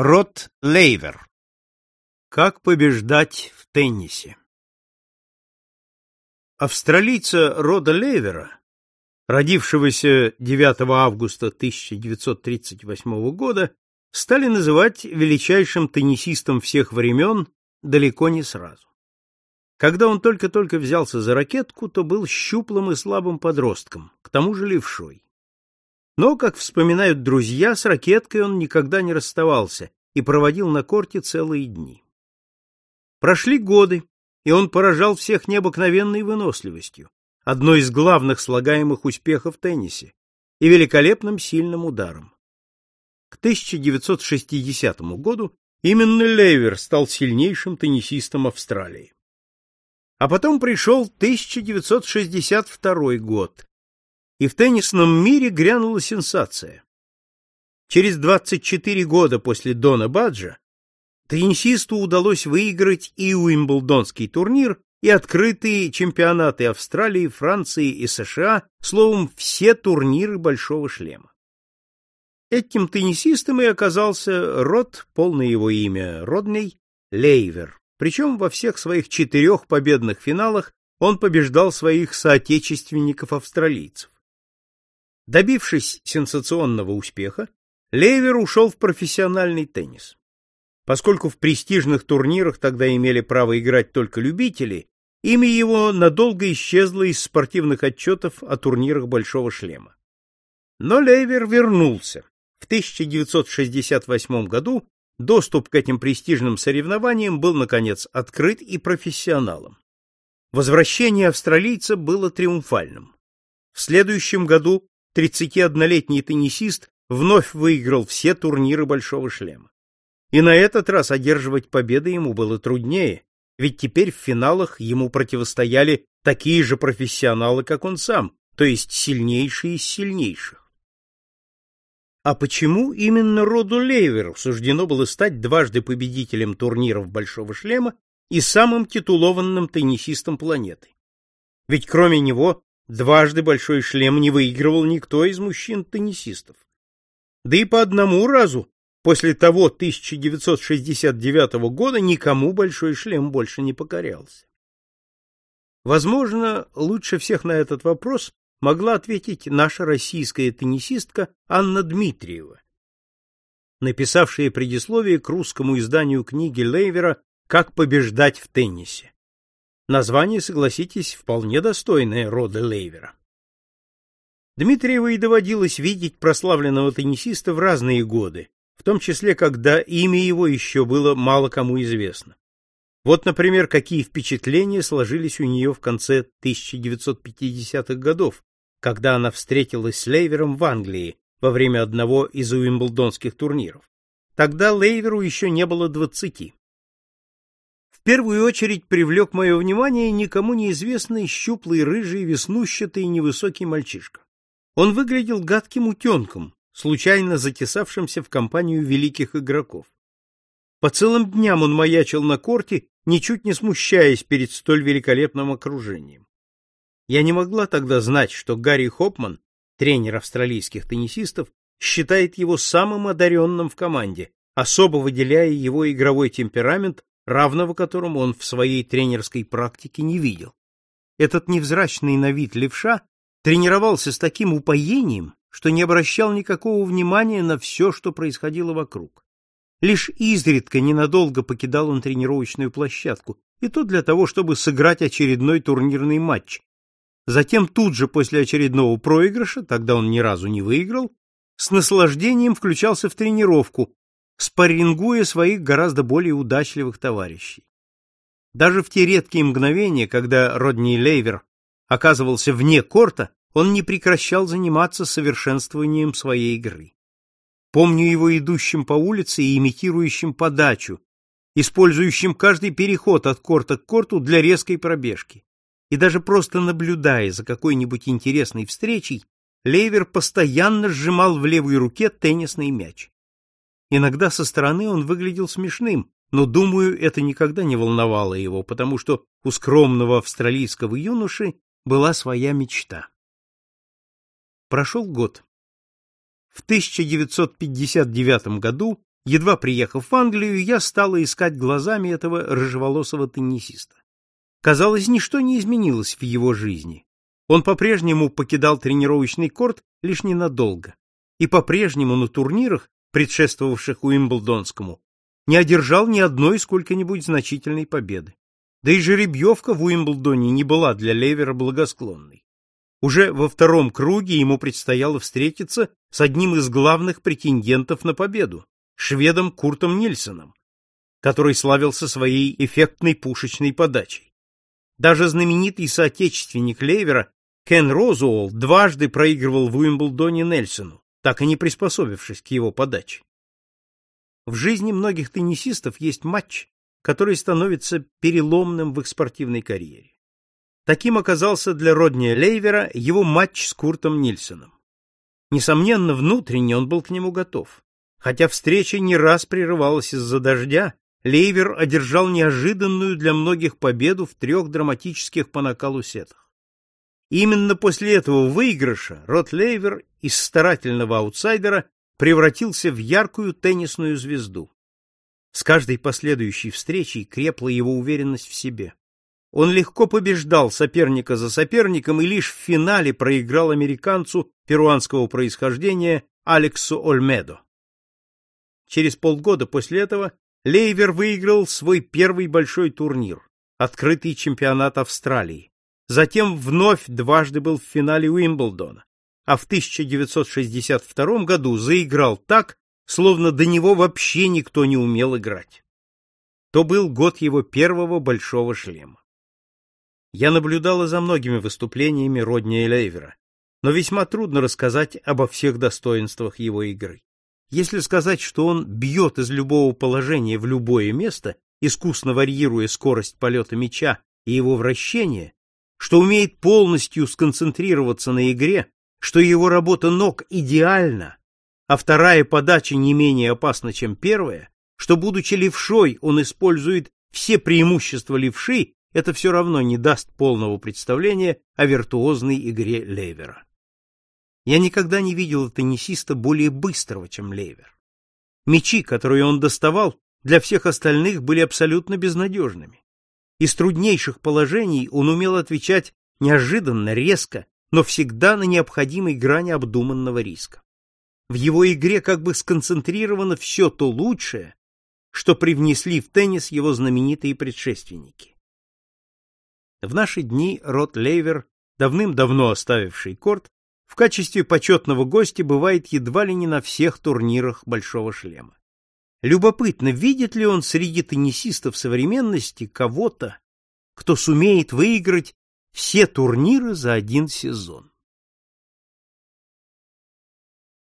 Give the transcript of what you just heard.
Рот Лейвер. Как побеждать в теннисе? Австралийца Рода Лейвера, родившегося 9 августа 1938 года, стали называть величайшим теннисистом всех времен далеко не сразу. Когда он только-только взялся за ракетку, то был щуплым и слабым подростком, к тому же левшой. Но, как вспоминают друзья, с ракеткой он никогда не расставался и проводил на корте целые дни. Прошли годы, и он поражал всех необыкновенной выносливостью, одной из главных слагаемых успехов в теннисе, и великолепным сильным ударом. К 1960 году именно Лейвер стал сильнейшим теннисистом Австралии. А потом пришел 1962 год, и в теннисном мире грянула сенсация. Через 24 года после Дона Баджа теннисисту удалось выиграть и Уимблдонский турнир, и открытые чемпионаты Австралии, Франции и США, словом, все турниры большого шлема. Этим теннисистом и оказался Род, полное его имя Родней, Лейвер. Причем во всех своих четырех победных финалах он побеждал своих соотечественников-австралийцев. Добившись сенсационного успеха, Лейвер ушел в профессиональный теннис. Поскольку в престижных турнирах тогда имели право играть только любители, имя его надолго исчезло из спортивных отчетов о турнирах Большого шлема. Но Лейвер вернулся. В 1968 году доступ к этим престижным соревнованиям был, наконец, открыт и профессионалам. Возвращение австралийца было триумфальным. В следующем году 31-летний теннисист вновь выиграл все турниры Большого шлема. И на этот раз одерживать победы ему было труднее, ведь теперь в финалах ему противостояли такие же профессионалы, как он сам, то есть сильнейшие из сильнейших. А почему именно Роду Лейверу суждено было стать дважды победителем турниров Большого шлема и самым титулованным теннисистом планеты? Ведь кроме него Дважды большой шлем не выигрывал никто из мужчин-теннисистов. Да и по одному разу после того 1969 года никому большой шлем больше не покорялся. Возможно, лучше всех на этот вопрос могла ответить наша российская теннисистка Анна Дмитриева, написавшая предисловие к русскому изданию книги Лейвера «Как побеждать в теннисе». Название, согласитесь, вполне достойное рода Лейвера. Дмитриевой доводилось видеть прославленного теннисиста в разные годы, в том числе, когда имя его еще было мало кому известно. Вот, например, какие впечатления сложились у нее в конце 1950-х годов, когда она встретилась с Лейвером в Англии во время одного из уимблдонских турниров. Тогда Лейверу еще не было двадцати первую очередь привлек мое внимание никому неизвестный щуплый, рыжий, веснущатый невысокий мальчишка. Он выглядел гадким утенком, случайно затесавшимся в компанию великих игроков. По целым дням он маячил на корте, ничуть не смущаясь перед столь великолепным окружением. Я не могла тогда знать, что Гарри Хопман, тренер австралийских теннисистов, считает его самым одаренным в команде, особо выделяя его игровой темперамент равного которому он в своей тренерской практике не видел. Этот невзрачный на вид левша тренировался с таким упоением, что не обращал никакого внимания на все, что происходило вокруг. Лишь изредка ненадолго покидал он тренировочную площадку, и то для того, чтобы сыграть очередной турнирный матч. Затем тут же после очередного проигрыша, тогда он ни разу не выиграл, с наслаждением включался в тренировку, спаррингуя своих гораздо более удачливых товарищей. Даже в те редкие мгновения, когда Родни Лейвер оказывался вне корта, он не прекращал заниматься совершенствованием своей игры. Помню его идущим по улице и имитирующим подачу, использующим каждый переход от корта к корту для резкой пробежки. И даже просто наблюдая за какой-нибудь интересной встречей, Лейвер постоянно сжимал в левой руке теннисный мяч. Иногда со стороны он выглядел смешным, но, думаю, это никогда не волновало его, потому что у скромного австралийского юноши была своя мечта. Прошел год. В 1959 году Едва приехав в Англию, я стала искать глазами этого рыжеволосого теннисиста. Казалось, ничто не изменилось в его жизни. Он по-прежнему покидал тренировочный корт лишь ненадолго, и по-прежнему на турнирах, предшествовавших Уимблдонскому, не одержал ни одной сколько-нибудь значительной победы. Да и жеребьевка в Уимблдоне не была для Левера благосклонной. Уже во втором круге ему предстояло встретиться с одним из главных претендентов на победу, шведом Куртом Нильсоном, который славился своей эффектной пушечной подачей. Даже знаменитый соотечественник Левера Кен Розуолл дважды проигрывал в Уимблдоне Нельсону, так и не приспособившись к его подаче. В жизни многих теннисистов есть матч, который становится переломным в их спортивной карьере. Таким оказался для Родни Лейвера его матч с Куртом Нильсоном. Несомненно, внутренне он был к нему готов. Хотя встреча не раз прерывалась из-за дождя, Лейвер одержал неожиданную для многих победу в трех драматических по накалу сетах. Именно после этого выигрыша Рот Лейвер из старательного аутсайдера превратился в яркую теннисную звезду. С каждой последующей встречей крепла его уверенность в себе. Он легко побеждал соперника за соперником и лишь в финале проиграл американцу перуанского происхождения Алексу Ольмедо. Через полгода после этого Лейвер выиграл свой первый большой турнир открытый чемпионат Австралии. Затем вновь дважды был в финале Уимблдона, а в 1962 году заиграл так, словно до него вообще никто не умел играть. То был год его первого большого шлема. Я наблюдала за многими выступлениями Родни Лейвера, но весьма трудно рассказать обо всех достоинствах его игры. Если сказать, что он бьет из любого положения в любое место, искусно варьируя скорость полета мяча и его вращение, что умеет полностью сконцентрироваться на игре, что его работа ног идеальна, а вторая подача не менее опасна, чем первая, что, будучи левшой, он использует все преимущества левши, это все равно не даст полного представления о виртуозной игре Левера. Я никогда не видел теннисиста более быстрого, чем Левер. Мячи, которые он доставал, для всех остальных были абсолютно безнадежными. Из труднейших положений он умел отвечать неожиданно, резко, но всегда на необходимой грани обдуманного риска. В его игре как бы сконцентрировано все то лучшее, что привнесли в теннис его знаменитые предшественники. В наши дни Рот Лейвер, давным-давно оставивший корт, в качестве почетного гостя бывает едва ли не на всех турнирах Большого шлема. Любопытно, видит ли он среди теннисистов современности кого-то, кто сумеет выиграть все турниры за один сезон.